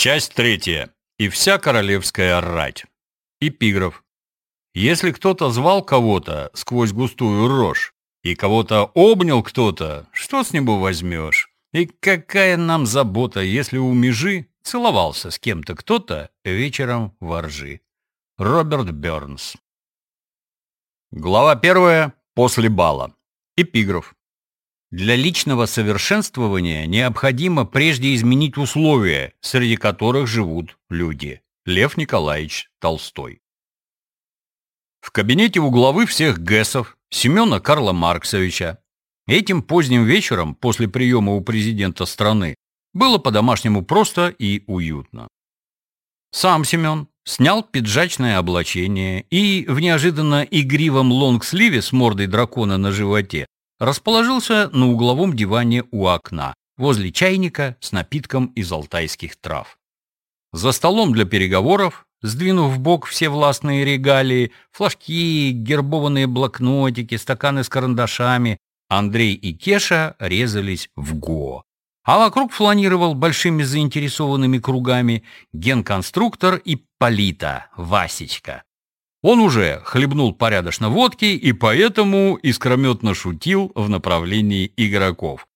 Часть третья. И вся королевская рать. Эпиграф. Если кто-то звал кого-то сквозь густую рожь, и кого-то обнял кто-то, что с него возьмешь? И какая нам забота, если у межи целовался с кем-то кто-то вечером во ржи? Роберт Бернс. Глава первая. После бала. Эпиграф. Для личного совершенствования необходимо прежде изменить условия, среди которых живут люди. Лев Николаевич Толстой. В кабинете у главы всех ГЭСов Семена Карла Марксовича этим поздним вечером после приема у президента страны было по-домашнему просто и уютно. Сам Семен снял пиджачное облачение и в неожиданно игривом лонгсливе с мордой дракона на животе расположился на угловом диване у окна, возле чайника с напитком из алтайских трав. За столом для переговоров, сдвинув в бок все властные регалии, флажки, гербованные блокнотики, стаканы с карандашами, Андрей и Кеша резались в го. А вокруг фланировал большими заинтересованными кругами генконструктор и Полита, Васечка. Он уже хлебнул порядочно водки и поэтому искрометно шутил в направлении игроков.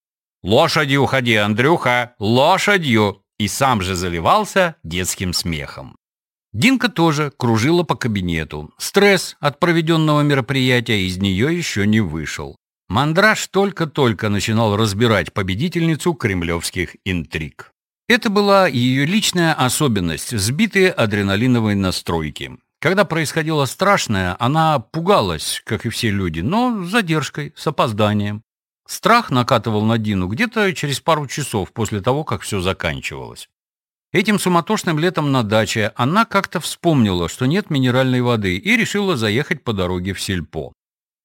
«Лошадью уходи, Андрюха! Лошадью!» И сам же заливался детским смехом. Динка тоже кружила по кабинету. Стресс от проведенного мероприятия из нее еще не вышел. Мандраж только-только начинал разбирать победительницу кремлевских интриг. Это была ее личная особенность, сбитые адреналиновой настройки. Когда происходило страшное, она пугалась, как и все люди, но с задержкой, с опозданием. Страх накатывал на Дину где-то через пару часов после того, как все заканчивалось. Этим суматошным летом на даче она как-то вспомнила, что нет минеральной воды, и решила заехать по дороге в сельпо.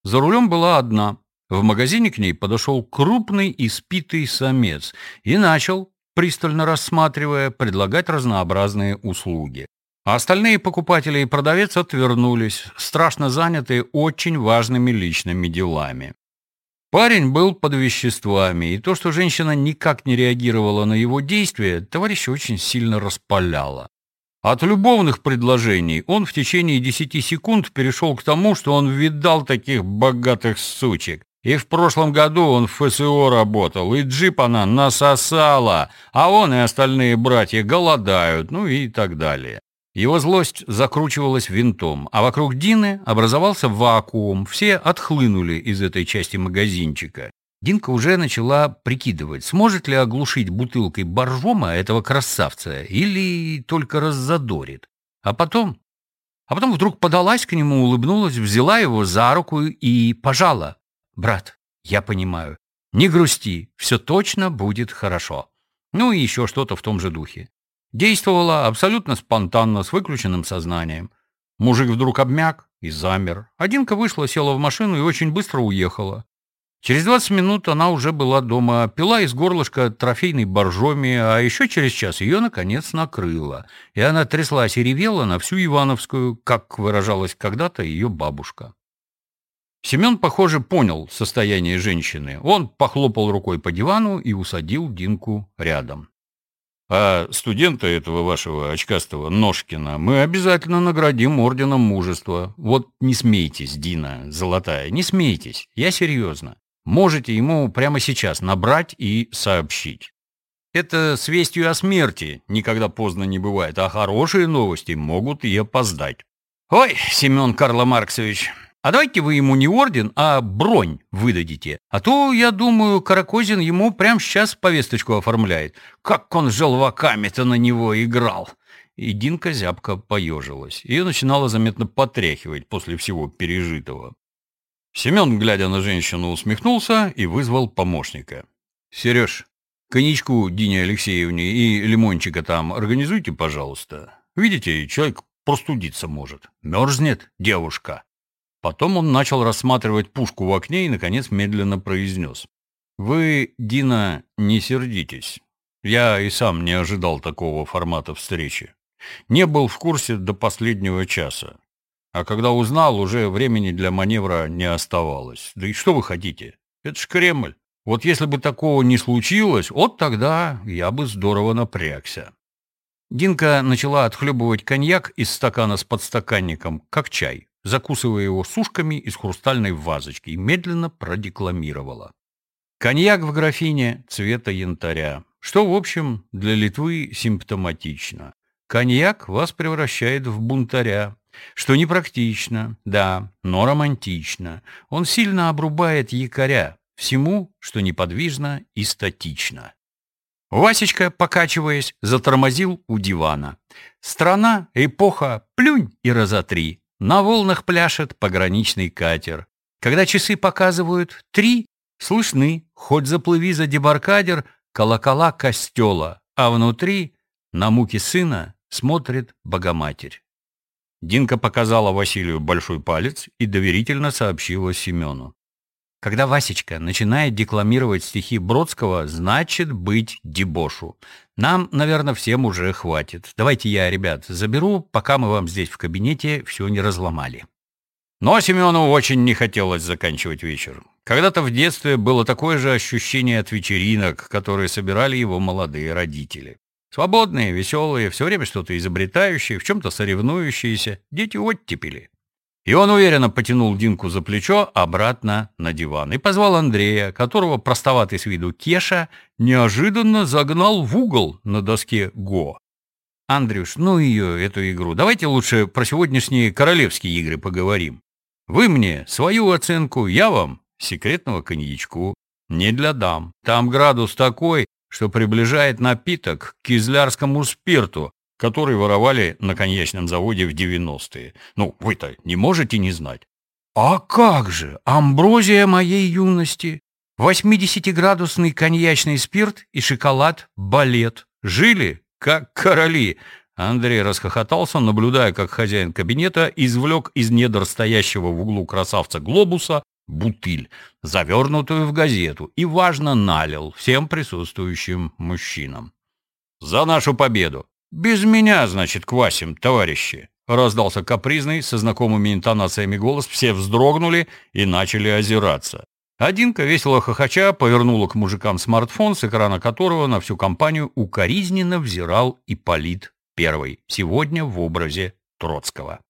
За рулем была одна. В магазине к ней подошел крупный испитый самец и начал, пристально рассматривая, предлагать разнообразные услуги. А остальные покупатели и продавец отвернулись, страшно занятые очень важными личными делами. Парень был под веществами, и то, что женщина никак не реагировала на его действия, товарища очень сильно распаляло. От любовных предложений он в течение десяти секунд перешел к тому, что он видал таких богатых сучек. И в прошлом году он в ФСО работал, и джип она насосала, а он и остальные братья голодают, ну и так далее. Его злость закручивалась винтом, а вокруг Дины образовался вакуум, все отхлынули из этой части магазинчика. Динка уже начала прикидывать, сможет ли оглушить бутылкой боржома этого красавца или только раззадорит. А потом... А потом вдруг подалась к нему, улыбнулась, взяла его за руку и пожала. «Брат, я понимаю. Не грусти, все точно будет хорошо». Ну и еще что-то в том же духе. Действовала абсолютно спонтанно, с выключенным сознанием. Мужик вдруг обмяк и замер. Одинка вышла, села в машину и очень быстро уехала. Через 20 минут она уже была дома, пила из горлышка трофейной боржоми, а еще через час ее, наконец, накрыло. И она тряслась и ревела на всю Ивановскую, как выражалась когда-то ее бабушка. Семен, похоже, понял состояние женщины. Он похлопал рукой по дивану и усадил Динку рядом. А студента этого вашего очкастого Ножкина мы обязательно наградим орденом мужества. Вот не смейтесь, Дина, золотая, не смейтесь. Я серьезно. Можете ему прямо сейчас набрать и сообщить. Это с вестью о смерти никогда поздно не бывает, а хорошие новости могут и опоздать. Ой, Семен Карло Марксович, а давайте вы ему не орден, а бронь выдадите. А то, я думаю, Каракозин ему прямо сейчас повесточку оформляет. Как он желваками-то на него играл!» И Динка зябко поежилась. Ее начинало заметно потряхивать после всего пережитого. Семен, глядя на женщину, усмехнулся и вызвал помощника. «Сереж, коньячку Дине Алексеевне и лимончика там организуйте, пожалуйста. Видите, человек простудиться может. Мерзнет девушка». Потом он начал рассматривать пушку в окне и, наконец, медленно произнес. «Вы, Дина, не сердитесь. Я и сам не ожидал такого формата встречи. Не был в курсе до последнего часа. А когда узнал, уже времени для маневра не оставалось. Да и что вы хотите? Это ж Кремль. Вот если бы такого не случилось, вот тогда я бы здорово напрягся. Динка начала отхлебывать коньяк из стакана с подстаканником, как чай, закусывая его сушками из хрустальной вазочки и медленно продекламировала. Коньяк в графине цвета янтаря, что, в общем, для Литвы симптоматично. Коньяк вас превращает в бунтаря, что непрактично, да, но романтично. Он сильно обрубает якоря всему, что неподвижно и статично. Васечка, покачиваясь, затормозил у дивана. Страна, эпоха, плюнь и разотри. На волнах пляшет пограничный катер. Когда часы показывают три, слышны, хоть заплыви за дебаркадер, колокола костела, а внутри на муки сына смотрит Богоматерь. Динка показала Василию большой палец и доверительно сообщила Семену. Когда Васечка начинает декламировать стихи Бродского, значит быть дебошу. Нам, наверное, всем уже хватит. Давайте я, ребят, заберу, пока мы вам здесь в кабинете все не разломали. Но Семену очень не хотелось заканчивать вечер. Когда-то в детстве было такое же ощущение от вечеринок, которые собирали его молодые родители. Свободные, веселые, все время что-то изобретающие, в чем-то соревнующиеся, дети оттепели. И он уверенно потянул Динку за плечо обратно на диван и позвал Андрея, которого простоватый с виду Кеша неожиданно загнал в угол на доске ГО. «Андрюш, ну ее, эту игру, давайте лучше про сегодняшние королевские игры поговорим. Вы мне свою оценку, я вам секретного коньячку. Не для дам. Там градус такой, что приближает напиток к кизлярскому спирту, который воровали на коньячном заводе в 90-е. Ну, вы-то не можете не знать. А как же, амброзия моей юности. 80-градусный коньячный спирт и шоколад балет. Жили, как короли. Андрей расхохотался, наблюдая, как хозяин кабинета извлек из недр стоящего в углу красавца глобуса бутыль, завернутую в газету, и важно налил всем присутствующим мужчинам. «За нашу победу! Без меня, значит, квасим, товарищи!» Раздался капризный, со знакомыми интонациями голос, все вздрогнули и начали озираться. Одинка, весело хохоча, повернула к мужикам смартфон, с экрана которого на всю компанию укоризненно взирал Ипполит Первый, сегодня в образе Троцкого.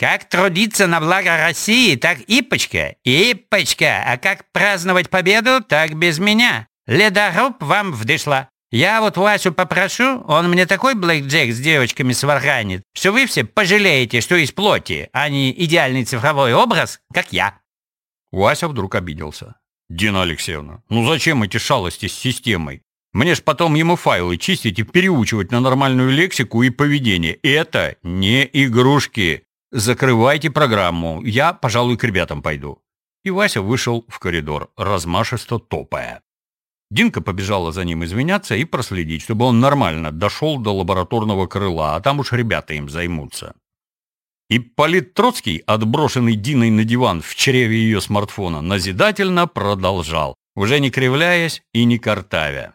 Как трудиться на благо России, так Ипочка, Ипочка, а как праздновать победу, так без меня. Ледоруб вам вдышла. Я вот Васю попрошу, он мне такой блэкджек с девочками сварганит, что вы все пожалеете, что из плоти, а не идеальный цифровой образ, как я». Вася вдруг обиделся. «Дина Алексеевна, ну зачем эти шалости с системой? Мне ж потом ему файлы чистить и переучивать на нормальную лексику и поведение. Это не игрушки. «Закрывайте программу, я, пожалуй, к ребятам пойду». И Вася вышел в коридор, размашисто топая. Динка побежала за ним извиняться и проследить, чтобы он нормально дошел до лабораторного крыла, а там уж ребята им займутся. И Полит Троцкий, отброшенный Диной на диван в чреве ее смартфона, назидательно продолжал, уже не кривляясь и не картавя.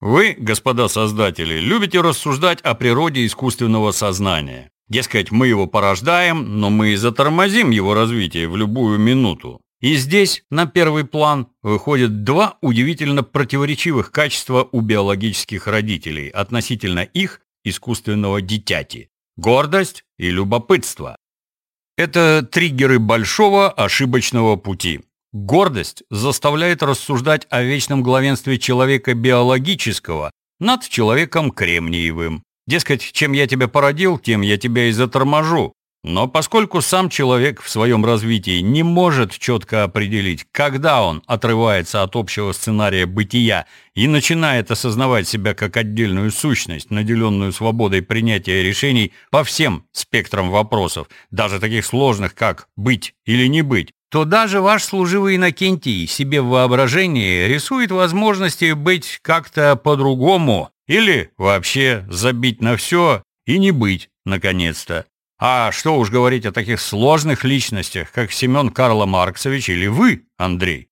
Вы, господа создатели, любите рассуждать о природе искусственного сознания. Дескать, мы его порождаем, но мы и затормозим его развитие в любую минуту. И здесь на первый план выходят два удивительно противоречивых качества у биологических родителей относительно их искусственного дитяти – гордость и любопытство. Это триггеры большого ошибочного пути. Гордость заставляет рассуждать о вечном главенстве человека биологического над человеком кремниевым, Дескать, чем я тебя породил, тем я тебя и заторможу. Но поскольку сам человек в своем развитии не может четко определить, когда он отрывается от общего сценария бытия и начинает осознавать себя как отдельную сущность, наделенную свободой принятия решений по всем спектрам вопросов, даже таких сложных, как быть или не быть, то даже ваш служивый Иннокентий себе в воображении рисует возможности быть как-то по-другому, или вообще забить на все и не быть, наконец-то. А что уж говорить о таких сложных личностях, как Семен Карло Марксович или вы, Андрей.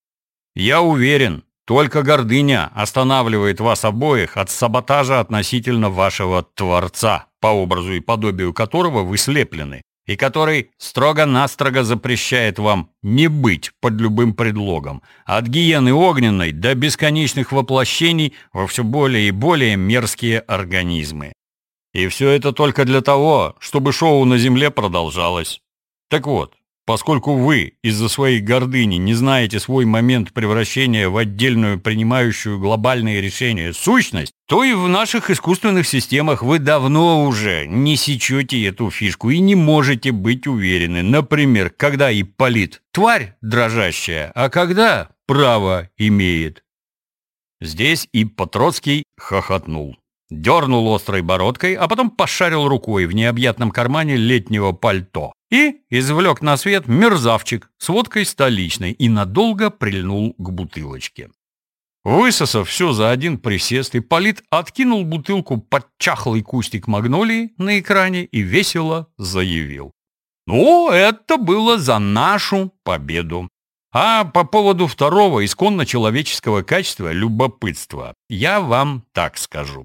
Я уверен, только гордыня останавливает вас обоих от саботажа относительно вашего Творца, по образу и подобию которого вы слеплены, и который строго-настрого запрещает вам не быть под любым предлогом, от гиены огненной до бесконечных воплощений во все более и более мерзкие организмы. И все это только для того, чтобы шоу на Земле продолжалось. Так вот, Поскольку вы из-за своей гордыни не знаете свой момент превращения в отдельную принимающую глобальные решения сущность, то и в наших искусственных системах вы давно уже не сечете эту фишку и не можете быть уверены, например, когда Ипполит – тварь дрожащая, а когда право имеет. Здесь и Потроцкий хохотнул. Дернул острой бородкой, а потом пошарил рукой в необъятном кармане летнего пальто и извлек на свет мерзавчик с водкой столичной и надолго прильнул к бутылочке. Высосав все за один присест, Ипполит откинул бутылку под чахлый кустик магнолии на экране и весело заявил. «Ну, это было за нашу победу. А по поводу второго исконно человеческого качества любопытства я вам так скажу.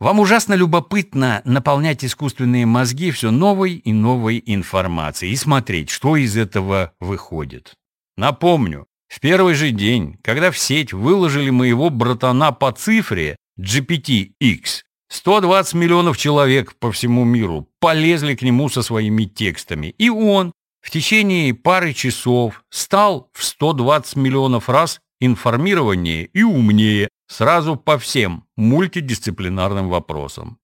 Вам ужасно любопытно наполнять искусственные мозги все новой и новой информацией и смотреть, что из этого выходит. Напомню, в первый же день, когда в сеть выложили моего братана по цифре GPT-X, 120 миллионов человек по всему миру полезли к нему со своими текстами, и он в течение пары часов стал в 120 миллионов раз информированнее и умнее сразу по всем мультидисциплинарным вопросам.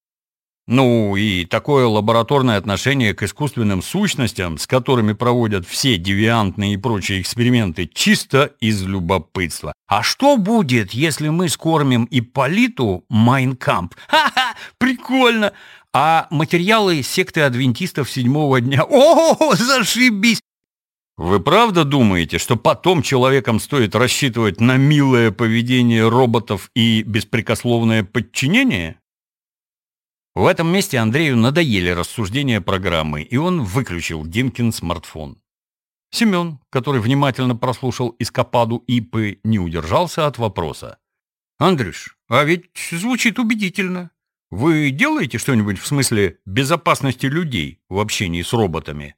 Ну и такое лабораторное отношение к искусственным сущностям, с которыми проводят все девиантные и прочие эксперименты, чисто из любопытства. А что будет, если мы скормим Ипполиту Майнкамп? Ха-ха, прикольно! А материалы секты адвентистов седьмого дня? О, зашибись! Вы правда думаете, что потом человекам стоит рассчитывать на милое поведение роботов и беспрекословное подчинение? В этом месте Андрею надоели рассуждения программы, и он выключил Динкин смартфон. Семен, который внимательно прослушал эскападу Ипы, не удержался от вопроса. «Андрюш, а ведь звучит убедительно. Вы делаете что-нибудь в смысле безопасности людей в общении с роботами?»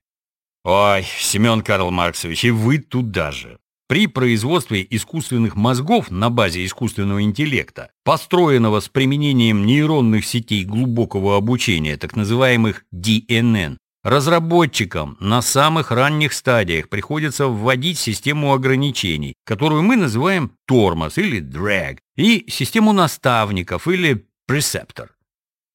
Ой, Семен Карл Марксович, и вы туда же. При производстве искусственных мозгов на базе искусственного интеллекта, построенного с применением нейронных сетей глубокого обучения, так называемых DNN, разработчикам на самых ранних стадиях приходится вводить систему ограничений, которую мы называем тормоз или drag, и систему наставников или пресептор.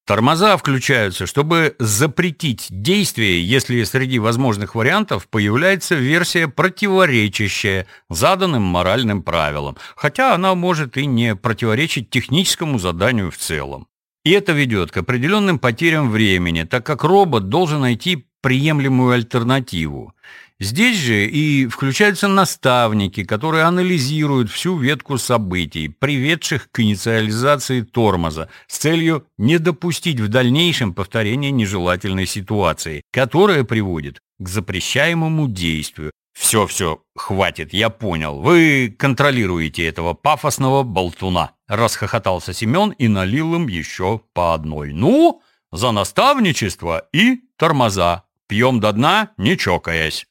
Тормоза включаются, чтобы запретить действие, если среди возможных вариантов появляется версия, противоречащая заданным моральным правилам, хотя она может и не противоречить техническому заданию в целом. И это ведет к определенным потерям времени, так как робот должен найти приемлемую альтернативу. Здесь же и включаются наставники, которые анализируют всю ветку событий, приведших к инициализации тормоза, с целью не допустить в дальнейшем повторения нежелательной ситуации, которая приводит к запрещаемому действию. «Все-все, хватит, я понял. Вы контролируете этого пафосного болтуна», — расхохотался Семен и налил им еще по одной. «Ну, за наставничество и тормоза. Пьем до дна, не чокаясь».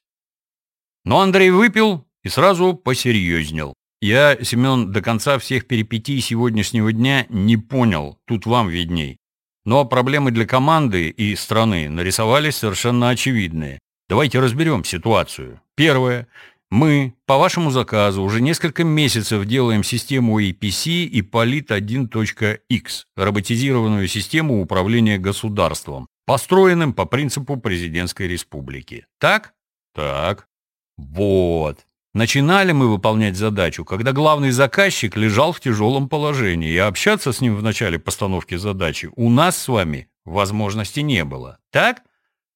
Но Андрей выпил и сразу посерьезнел. Я, Семен, до конца всех перипетий сегодняшнего дня не понял, тут вам видней. Но проблемы для команды и страны нарисовались совершенно очевидные. Давайте разберем ситуацию. Первое. Мы, по вашему заказу, уже несколько месяцев делаем систему APC и Polit 1.x, роботизированную систему управления государством, построенным по принципу президентской республики. Так? Так. Вот. Начинали мы выполнять задачу, когда главный заказчик лежал в тяжелом положении, и общаться с ним в начале постановки задачи у нас с вами возможности не было. Так?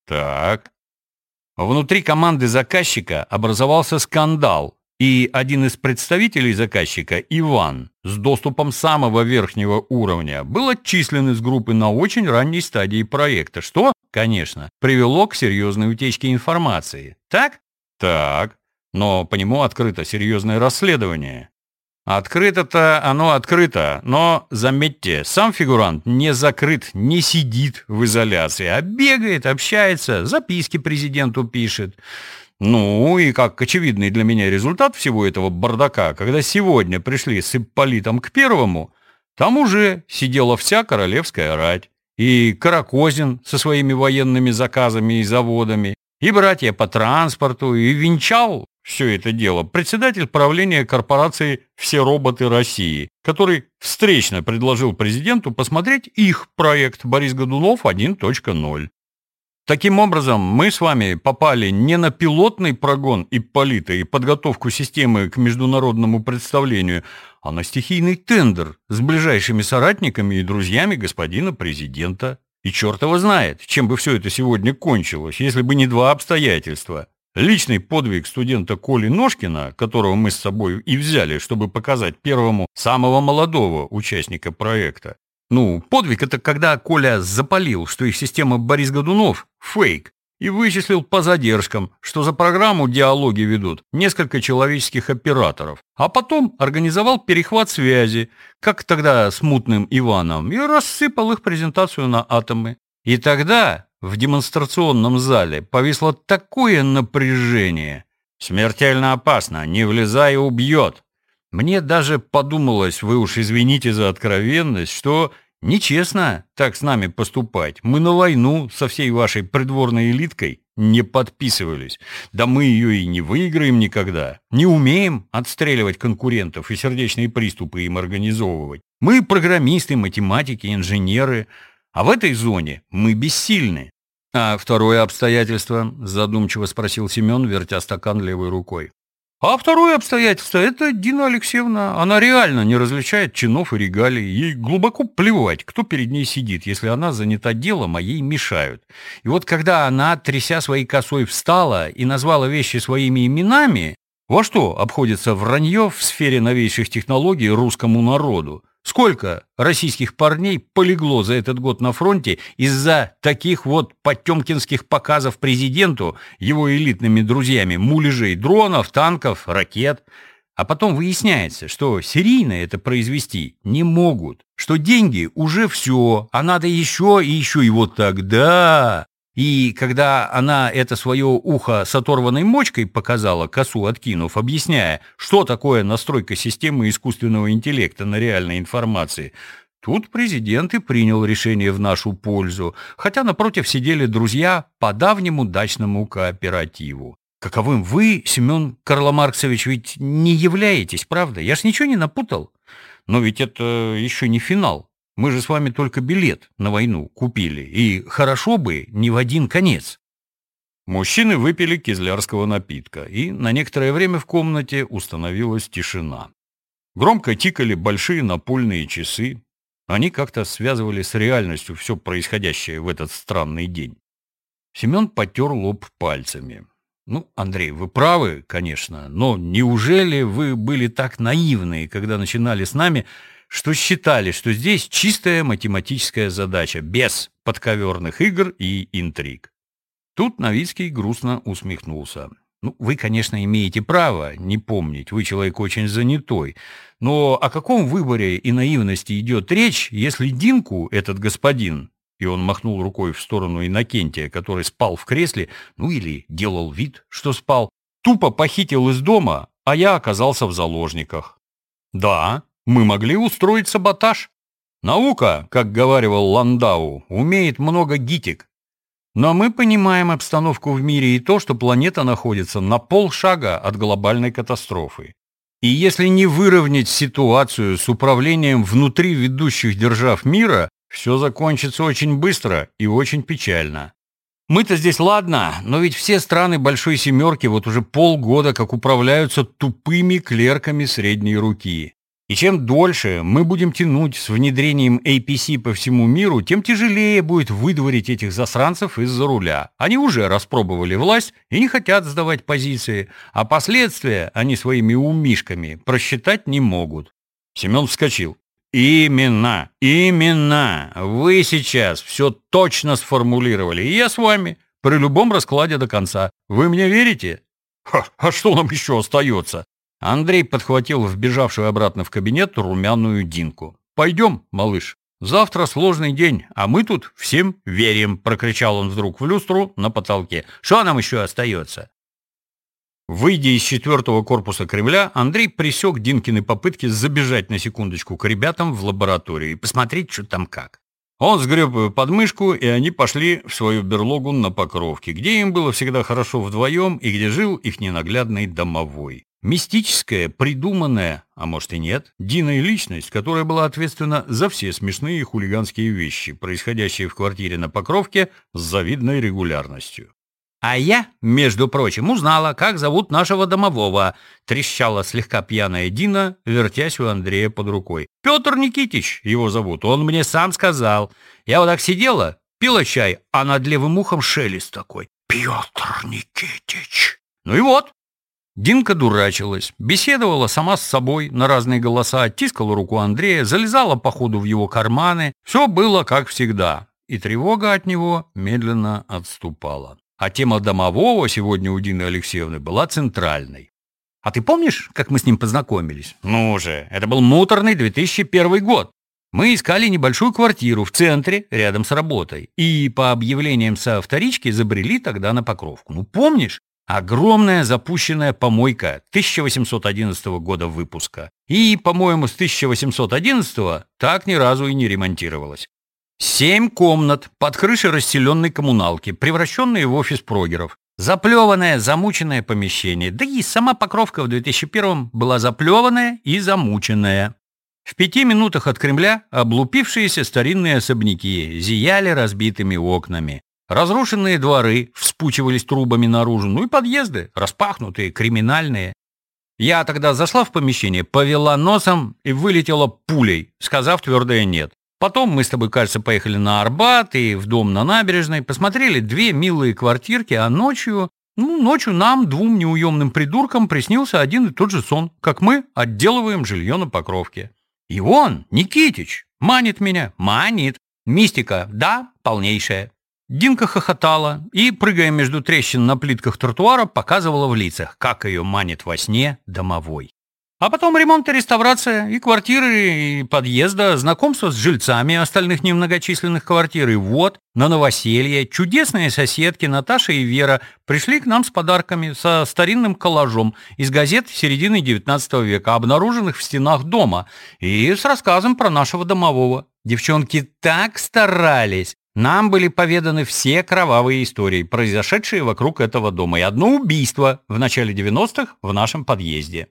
Так. Внутри команды заказчика образовался скандал, и один из представителей заказчика, Иван, с доступом самого верхнего уровня, был отчислен из группы на очень ранней стадии проекта, что, конечно, привело к серьезной утечке информации. Так? Так, но по нему открыто серьезное расследование. Открыто-то оно открыто, но, заметьте, сам фигурант не закрыт, не сидит в изоляции, а бегает, общается, записки президенту пишет. Ну и как очевидный для меня результат всего этого бардака, когда сегодня пришли с Ипполитом к первому, там уже сидела вся королевская рать. и Каракозин со своими военными заказами и заводами, и братья по транспорту, и венчал все это дело председатель правления корпорации «Все роботы России», который встречно предложил президенту посмотреть их проект «Борис Годунов 1.0». Таким образом, мы с вами попали не на пилотный прогон Ипполита и подготовку системы к международному представлению, а на стихийный тендер с ближайшими соратниками и друзьями господина президента. И черт его знает, чем бы все это сегодня кончилось, если бы не два обстоятельства. Личный подвиг студента Коли Ножкина, которого мы с собой и взяли, чтобы показать первому самого молодого участника проекта, ну, подвиг — это когда Коля запалил, что их система Борис Годунов — фейк, и вычислил по задержкам, что за программу диалоги ведут несколько человеческих операторов, а потом организовал перехват связи, как тогда с мутным Иваном, и рассыпал их презентацию на атомы. И тогда в демонстрационном зале повисло такое напряжение. Смертельно опасно, не влезай, убьет. Мне даже подумалось, вы уж извините за откровенность, что нечестно так с нами поступать. Мы на войну со всей вашей придворной элиткой не подписывались. Да мы ее и не выиграем никогда. Не умеем отстреливать конкурентов и сердечные приступы им организовывать. Мы программисты, математики, инженеры, а в этой зоне мы бессильны. А второе обстоятельство, задумчиво спросил Семен, вертя стакан левой рукой. А второе обстоятельство – это Дина Алексеевна. Она реально не различает чинов и регалий. Ей глубоко плевать, кто перед ней сидит, если она занята делом, а ей мешают. И вот когда она, тряся своей косой, встала и назвала вещи своими именами, во что обходится вранье в сфере новейших технологий русскому народу? Сколько российских парней полегло за этот год на фронте из-за таких вот потемкинских показов президенту, его элитными друзьями, муляжей дронов, танков, ракет. А потом выясняется, что серийно это произвести не могут, что деньги уже все, а надо еще и еще, и вот тогда и когда она это свое ухо с оторванной мочкой показала, косу откинув, объясняя, что такое настройка системы искусственного интеллекта на реальной информации, тут президент и принял решение в нашу пользу, хотя напротив сидели друзья по давнему дачному кооперативу. Каковым вы, Семен Карломарксович, ведь не являетесь, правда? Я ж ничего не напутал. Но ведь это еще не финал. Мы же с вами только билет на войну купили, и хорошо бы не в один конец. Мужчины выпили кизлярского напитка, и на некоторое время в комнате установилась тишина. Громко тикали большие напольные часы. Они как-то связывали с реальностью все происходящее в этот странный день. Семен потер лоб пальцами. «Ну, Андрей, вы правы, конечно, но неужели вы были так наивны, когда начинали с нами что считали, что здесь чистая математическая задача, без подковерных игр и интриг. Тут Новицкий грустно усмехнулся. Ну, вы, конечно, имеете право не помнить, вы человек очень занятой. Но о каком выборе и наивности идет речь, если Динку, этот господин, и он махнул рукой в сторону Иннокентия, который спал в кресле, ну или делал вид, что спал, тупо похитил из дома, а я оказался в заложниках. Да, мы могли устроить саботаж. Наука, как говаривал Ландау, умеет много гитик. Но мы понимаем обстановку в мире и то, что планета находится на полшага от глобальной катастрофы. И если не выровнять ситуацию с управлением внутри ведущих держав мира, все закончится очень быстро и очень печально. Мы-то здесь ладно, но ведь все страны Большой Семерки вот уже полгода как управляются тупыми клерками средней руки. И чем дольше мы будем тянуть с внедрением APC по всему миру, тем тяжелее будет выдворить этих засранцев из-за руля. Они уже распробовали власть и не хотят сдавать позиции, а последствия они своими умишками просчитать не могут. Семен вскочил. Именно, именно. Вы сейчас все точно сформулировали, и я с вами при любом раскладе до конца. Вы мне верите? А что нам еще остается? Андрей подхватил вбежавшую обратно в кабинет румяную Динку. «Пойдем, малыш. Завтра сложный день, а мы тут всем верим», — прокричал он вдруг в люстру на потолке. «Что нам еще остается?» Выйдя из четвертого корпуса Кремля, Андрей пресек Динкины попытки забежать на секундочку к ребятам в лабораторию и посмотреть, что там как. Он сгреб ее под мышку, и они пошли в свою берлогу на Покровке, где им было всегда хорошо вдвоем и где жил их ненаглядный домовой. Мистическая, придуманная, а может и нет, Дина личность, которая была ответственна за все смешные хулиганские вещи, происходящие в квартире на Покровке с завидной регулярностью. А я, между прочим, узнала, как зовут нашего домового. Трещала слегка пьяная Дина, вертясь у Андрея под рукой. Петр Никитич его зовут, он мне сам сказал. Я вот так сидела, пила чай, а над левым ухом шелест такой. Петр Никитич. Ну и вот. Динка дурачилась, беседовала сама с собой на разные голоса, тискала руку Андрея, залезала по ходу в его карманы. Все было как всегда, и тревога от него медленно отступала. А тема домового сегодня у Дины Алексеевны была центральной. А ты помнишь, как мы с ним познакомились? Ну же, это был муторный 2001 год. Мы искали небольшую квартиру в центре, рядом с работой. И по объявлениям со вторички забрели тогда на Покровку. Ну, помнишь? Огромная запущенная помойка 1811 года выпуска. И, по-моему, с 1811 так ни разу и не ремонтировалась. Семь комнат под крышей расселенной коммуналки, превращенные в офис прогеров. Заплеванное, замученное помещение. Да и сама Покровка в 2001 была заплеванная и замученная. В пяти минутах от Кремля облупившиеся старинные особняки зияли разбитыми окнами. Разрушенные дворы вспучивались трубами наружу, ну и подъезды, распахнутые, криминальные. Я тогда зашла в помещение, повела носом и вылетела пулей, сказав твердое «нет». Потом мы с тобой, кажется, поехали на Арбат и в дом на набережной, посмотрели две милые квартирки, а ночью, ну, ночью нам, двум неуемным придуркам, приснился один и тот же сон, как мы отделываем жилье на Покровке. И он, Никитич, манит меня, манит. Мистика, да, полнейшая. Динка хохотала и, прыгая между трещин на плитках тротуара, показывала в лицах, как ее манит во сне домовой. А потом ремонт и реставрация, и квартиры, и подъезда, знакомство с жильцами остальных немногочисленных квартир. И вот, на новоселье, чудесные соседки Наташа и Вера пришли к нам с подарками, со старинным коллажом из газет середины XIX века, обнаруженных в стенах дома, и с рассказом про нашего домового. Девчонки так старались. Нам были поведаны все кровавые истории, произошедшие вокруг этого дома, и одно убийство в начале 90-х в нашем подъезде.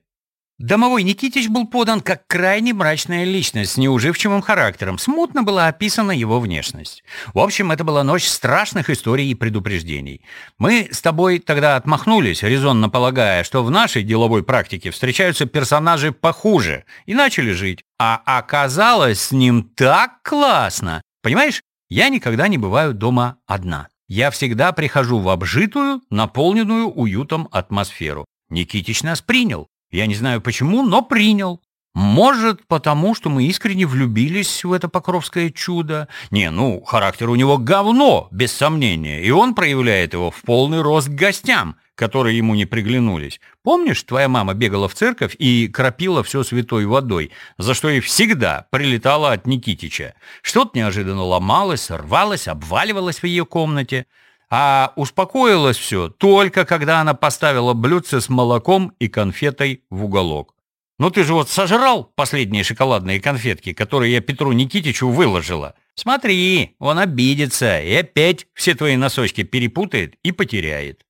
Домовой Никитич был подан как крайне мрачная личность с неуживчивым характером. Смутно была описана его внешность. В общем, это была ночь страшных историй и предупреждений. Мы с тобой тогда отмахнулись, резонно полагая, что в нашей деловой практике встречаются персонажи похуже, и начали жить. А оказалось с ним так классно. Понимаешь, я никогда не бываю дома одна. Я всегда прихожу в обжитую, наполненную уютом атмосферу. Никитич нас принял. Я не знаю почему, но принял. Может, потому что мы искренне влюбились в это покровское чудо. Не, ну, характер у него говно, без сомнения, и он проявляет его в полный рост гостям, которые ему не приглянулись. Помнишь, твоя мама бегала в церковь и кропила все святой водой, за что и всегда прилетала от Никитича. Что-то неожиданно ломалось, рвалось, обваливалось в ее комнате. А успокоилось все только когда она поставила блюдце с молоком и конфетой в уголок. «Ну ты же вот сожрал последние шоколадные конфетки, которые я Петру Никитичу выложила. Смотри, он обидится и опять все твои носочки перепутает и потеряет».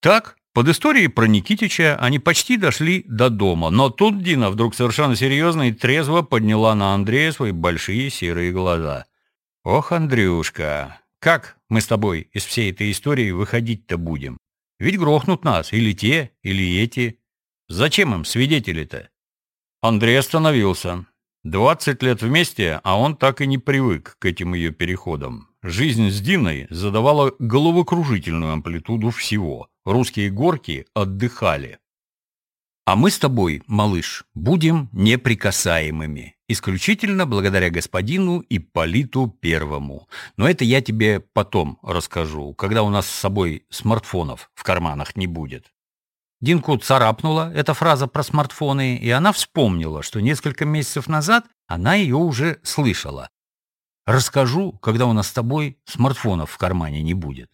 Так, под историей про Никитича они почти дошли до дома, но тут Дина вдруг совершенно серьезно и трезво подняла на Андрея свои большие серые глаза. «Ох, Андрюшка, как мы с тобой из всей этой истории выходить-то будем? Ведь грохнут нас или те, или эти. Зачем им свидетели-то? Андрей остановился. Двадцать лет вместе, а он так и не привык к этим ее переходам. Жизнь с Диной задавала головокружительную амплитуду всего. Русские горки отдыхали. А мы с тобой, малыш, будем неприкасаемыми. Исключительно благодаря господину Ипполиту Первому. Но это я тебе потом расскажу, когда у нас с собой смартфонов в карманах не будет. Динку царапнула эта фраза про смартфоны, и она вспомнила, что несколько месяцев назад она ее уже слышала. «Расскажу, когда у нас с тобой смартфонов в кармане не будет».